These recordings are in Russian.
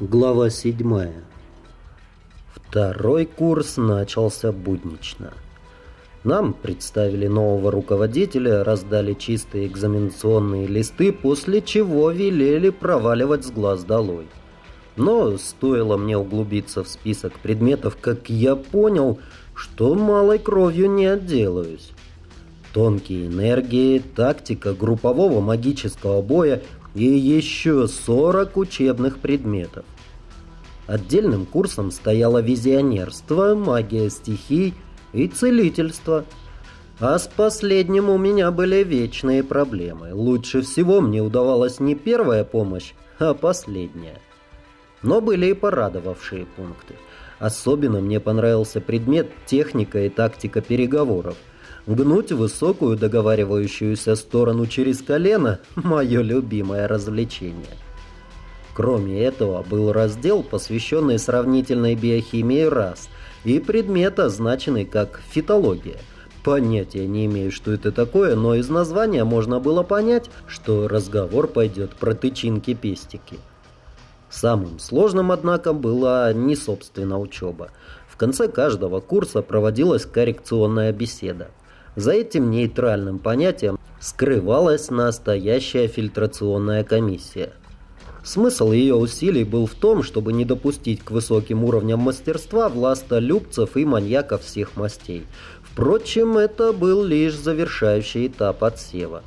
Глава седьмая. Второй курс начался буднично. Нам представили нового руководителя, раздали чистые экзаменационные листы, после чего велели проваливать с глаз долой. Но стоило мне углубиться в список предметов, как я понял, что малой кровью не отделаюсь. Тонкие энергии, тактика группового магического боя и еще 40 учебных предметов. Отдельным курсом стояло визионерство, магия стихий и целительство. А с последним у меня были вечные проблемы. Лучше всего мне удавалась не первая помощь, а последняя. Но были и порадовавшие пункты. Особенно мне понравился предмет техника и тактика переговоров. Гнуть высокую договаривающуюся сторону через колено – мое любимое развлечение. Кроме этого, был раздел, посвященный сравнительной биохимии рас, и предмет, означенный как фитология. Понятия не имею, что это такое, но из названия можно было понять, что разговор пойдет про тычинки-пестики. Самым сложным, однако, была не собственно учеба. В конце каждого курса проводилась коррекционная беседа. За этим нейтральным понятием скрывалась настоящая фильтрационная комиссия – Смысл ее усилий был в том, чтобы не допустить к высоким уровням мастерства властолюбцев и маньяков всех мастей. Впрочем, это был лишь завершающий этап отсева.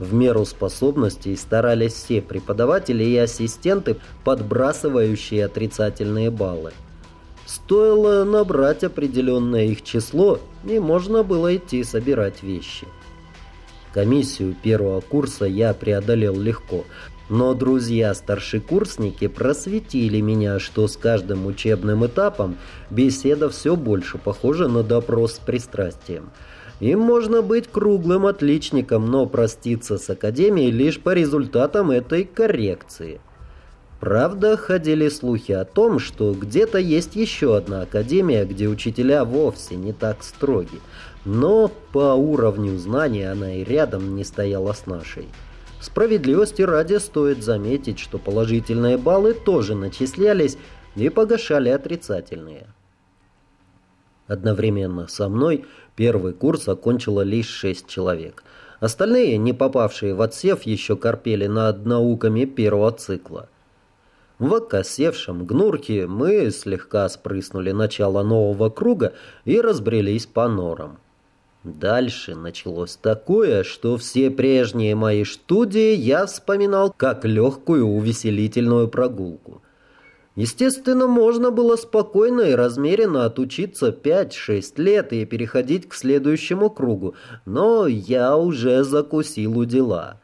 В меру способностей старались все преподаватели и ассистенты, подбрасывающие отрицательные баллы. Стоило набрать определенное их число, и можно было идти собирать вещи. Комиссию первого курса я преодолел легко – но друзья-старшекурсники просветили меня, что с каждым учебным этапом беседа все больше похожа на допрос с пристрастием. Им можно быть круглым отличником, но проститься с академией лишь по результатам этой коррекции. Правда, ходили слухи о том, что где-то есть еще одна академия, где учителя вовсе не так строги. Но по уровню знаний она и рядом не стояла с нашей. Справедливости ради стоит заметить, что положительные баллы тоже начислялись и погашали отрицательные. Одновременно со мной первый курс окончило лишь шесть человек. Остальные, не попавшие в отсев, еще корпели над науками первого цикла. В окосевшем гнурке мы слегка спрыснули начало нового круга и разбрелись по норам. Дальше началось такое, что все прежние мои студии я вспоминал как легкую увеселительную прогулку. Естественно, можно было спокойно и размеренно отучиться 5-6 лет и переходить к следующему кругу, но я уже закусил у дела.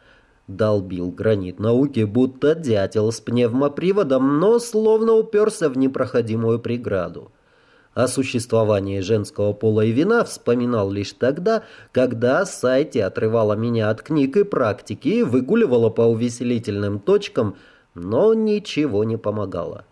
Долбил гранит науки, будто дятел с пневмоприводом, но словно уперся в непроходимую преграду. О существовании женского пола и вина вспоминал лишь тогда, когда сайте отрывала меня от книг и практики, выгуливала по увеселительным точкам, но ничего не помогало.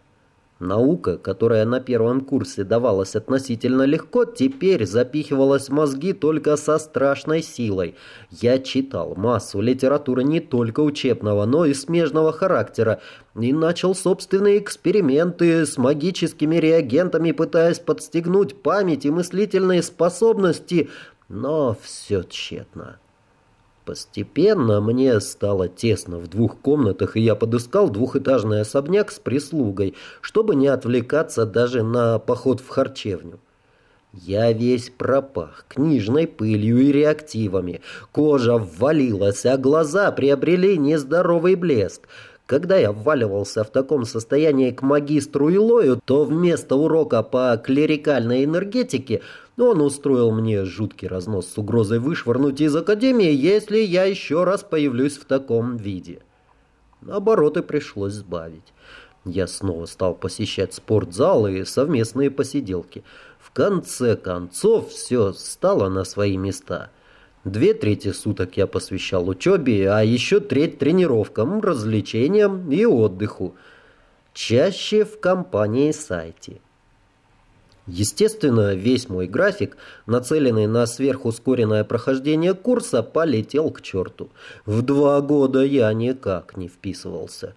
Наука, которая на первом курсе давалась относительно легко, теперь запихивалась в мозги только со страшной силой. Я читал массу литературы не только учебного, но и смежного характера, и начал собственные эксперименты с магическими реагентами, пытаясь подстегнуть память и мыслительные способности, но все тщетно. Постепенно мне стало тесно в двух комнатах, и я подыскал двухэтажный особняк с прислугой, чтобы не отвлекаться даже на поход в харчевню. Я весь пропах книжной пылью и реактивами. Кожа ввалилась, а глаза приобрели нездоровый блеск. Когда я вваливался в таком состоянии к магистру Илою, то вместо урока по клерикальной энергетике он устроил мне жуткий разнос с угрозой вышвырнуть из академии, если я еще раз появлюсь в таком виде. Обороты пришлось сбавить. Я снова стал посещать спортзалы и совместные посиделки. В конце концов все стало на свои места – Две трети суток я посвящал учебе, а еще треть тренировкам, развлечениям и отдыху. Чаще в компании сайте. Естественно, весь мой график, нацеленный на сверхускоренное прохождение курса, полетел к черту. В два года я никак не вписывался.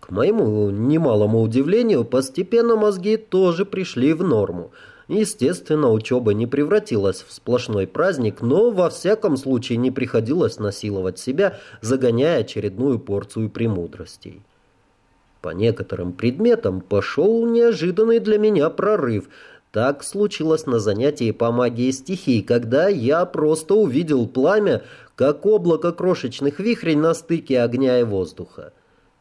К моему немалому удивлению, постепенно мозги тоже пришли в норму. Естественно, учеба не превратилась в сплошной праздник, но во всяком случае не приходилось насиловать себя, загоняя очередную порцию премудростей. По некоторым предметам пошел неожиданный для меня прорыв. Так случилось на занятии по магии стихий, когда я просто увидел пламя, как облако крошечных вихрей на стыке огня и воздуха.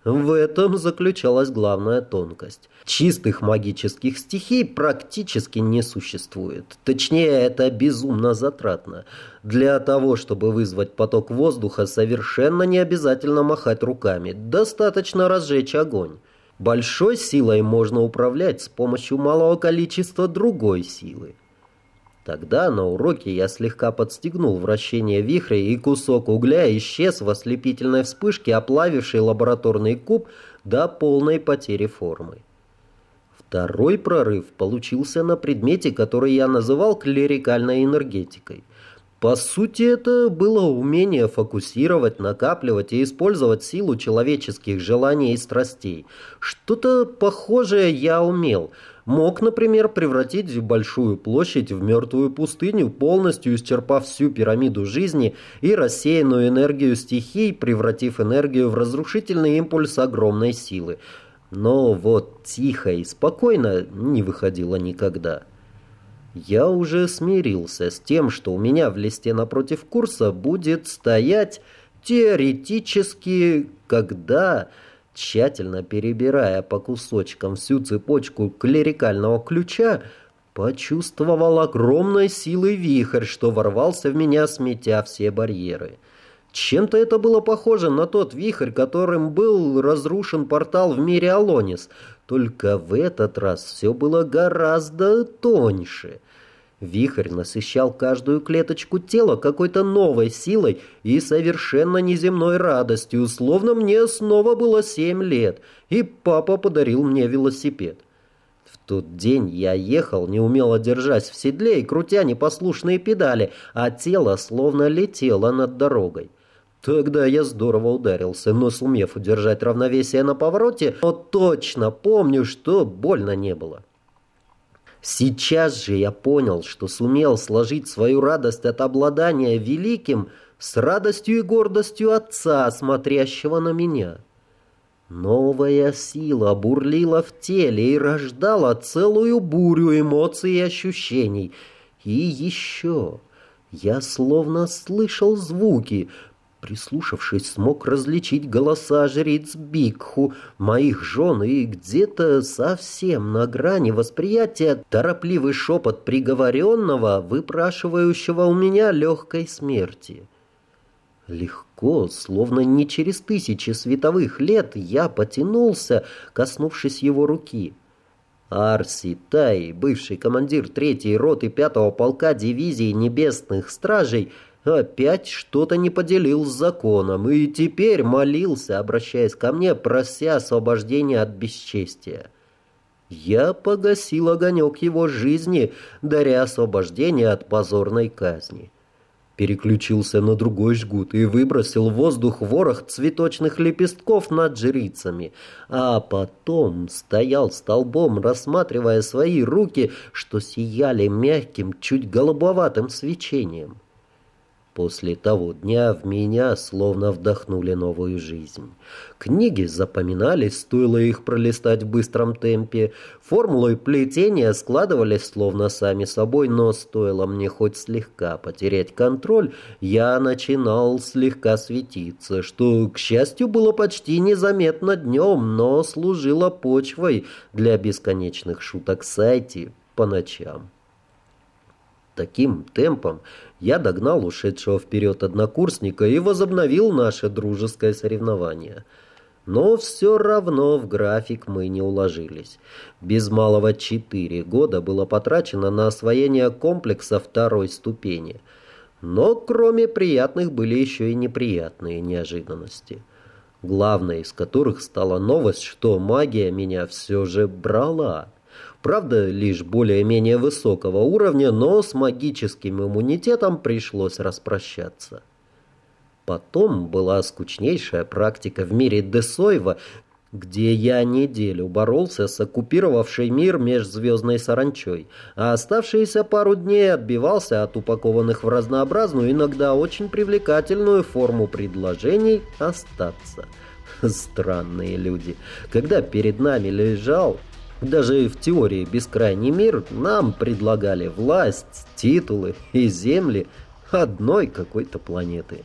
В этом заключалась главная тонкость. Чистых магических стихий практически не существует. Точнее, это безумно затратно. Для того, чтобы вызвать поток воздуха, совершенно не обязательно махать руками. Достаточно разжечь огонь. Большой силой можно управлять с помощью малого количества другой силы. Тогда на уроке я слегка подстегнул вращение вихря, и кусок угля исчез в ослепительной вспышке, оплавившей лабораторный куб до полной потери формы. Второй прорыв получился на предмете, который я называл клерикальной энергетикой. По сути, это было умение фокусировать, накапливать и использовать силу человеческих желаний и страстей. Что-то похожее я умел – мог, например, превратить большую площадь в мертвую пустыню, полностью исчерпав всю пирамиду жизни и рассеянную энергию стихий, превратив энергию в разрушительный импульс огромной силы. Но вот тихо и спокойно не выходило никогда. Я уже смирился с тем, что у меня в листе напротив курса будет стоять теоретически когда тщательно перебирая по кусочкам всю цепочку клерикального ключа, почувствовал огромной силой вихрь, что ворвался в меня, сметя все барьеры. Чем-то это было похоже на тот вихрь, которым был разрушен портал в мире Алонис, только в этот раз все было гораздо тоньше — Вихрь насыщал каждую клеточку тела какой-то новой силой и совершенно неземной радостью, словно мне снова было семь лет, и папа подарил мне велосипед. В тот день я ехал, неумело держась в седле и крутя непослушные педали, а тело словно летело над дорогой. Тогда я здорово ударился, но сумев удержать равновесие на повороте, но точно помню, что больно не было. Сейчас же я понял, что сумел сложить свою радость от обладания великим с радостью и гордостью отца, смотрящего на меня. Новая сила бурлила в теле и рождала целую бурю эмоций и ощущений. И еще я словно слышал звуки, Прислушавшись, смог различить голоса жриц Бикху, моих жен, и где-то совсем на грани восприятия торопливый шепот приговоренного, выпрашивающего у меня легкой смерти. Легко, словно не через тысячи световых лет, я потянулся, коснувшись его руки. Арси Тай, бывший командир третьей роты пятого полка дивизии небесных стражей, опять что-то не поделил с законом и теперь молился, обращаясь ко мне, прося освобождения от бесчестия. Я погасил огонек его жизни, даря освобождение от позорной казни. Переключился на другой жгут и выбросил в воздух ворох цветочных лепестков над жрицами, а потом стоял столбом, рассматривая свои руки, что сияли мягким, чуть голубоватым свечением. После того дня в меня словно вдохнули новую жизнь. Книги запоминались, стоило их пролистать в быстром темпе. Формулы плетения складывались словно сами собой, но стоило мне хоть слегка потерять контроль, я начинал слегка светиться, что, к счастью, было почти незаметно днем, но служило почвой для бесконечных шуток Сайти по ночам. Таким темпом я догнал ушедшего вперед однокурсника и возобновил наше дружеское соревнование. Но все равно в график мы не уложились. Без малого четыре года было потрачено на освоение комплекса второй ступени. Но кроме приятных были еще и неприятные неожиданности. Главной из которых стала новость, что магия меня все же брала. Правда, лишь более-менее высокого уровня, но с магическим иммунитетом пришлось распрощаться. Потом была скучнейшая практика в мире Десоева, где я неделю боролся с оккупировавшей мир межзвездной саранчой, а оставшиеся пару дней отбивался от упакованных в разнообразную, иногда очень привлекательную форму предложений остаться. Странные люди. Когда перед нами лежал, даже в теории бескрайний мир, нам предлагали власть, титулы и земли одной какой-то планеты.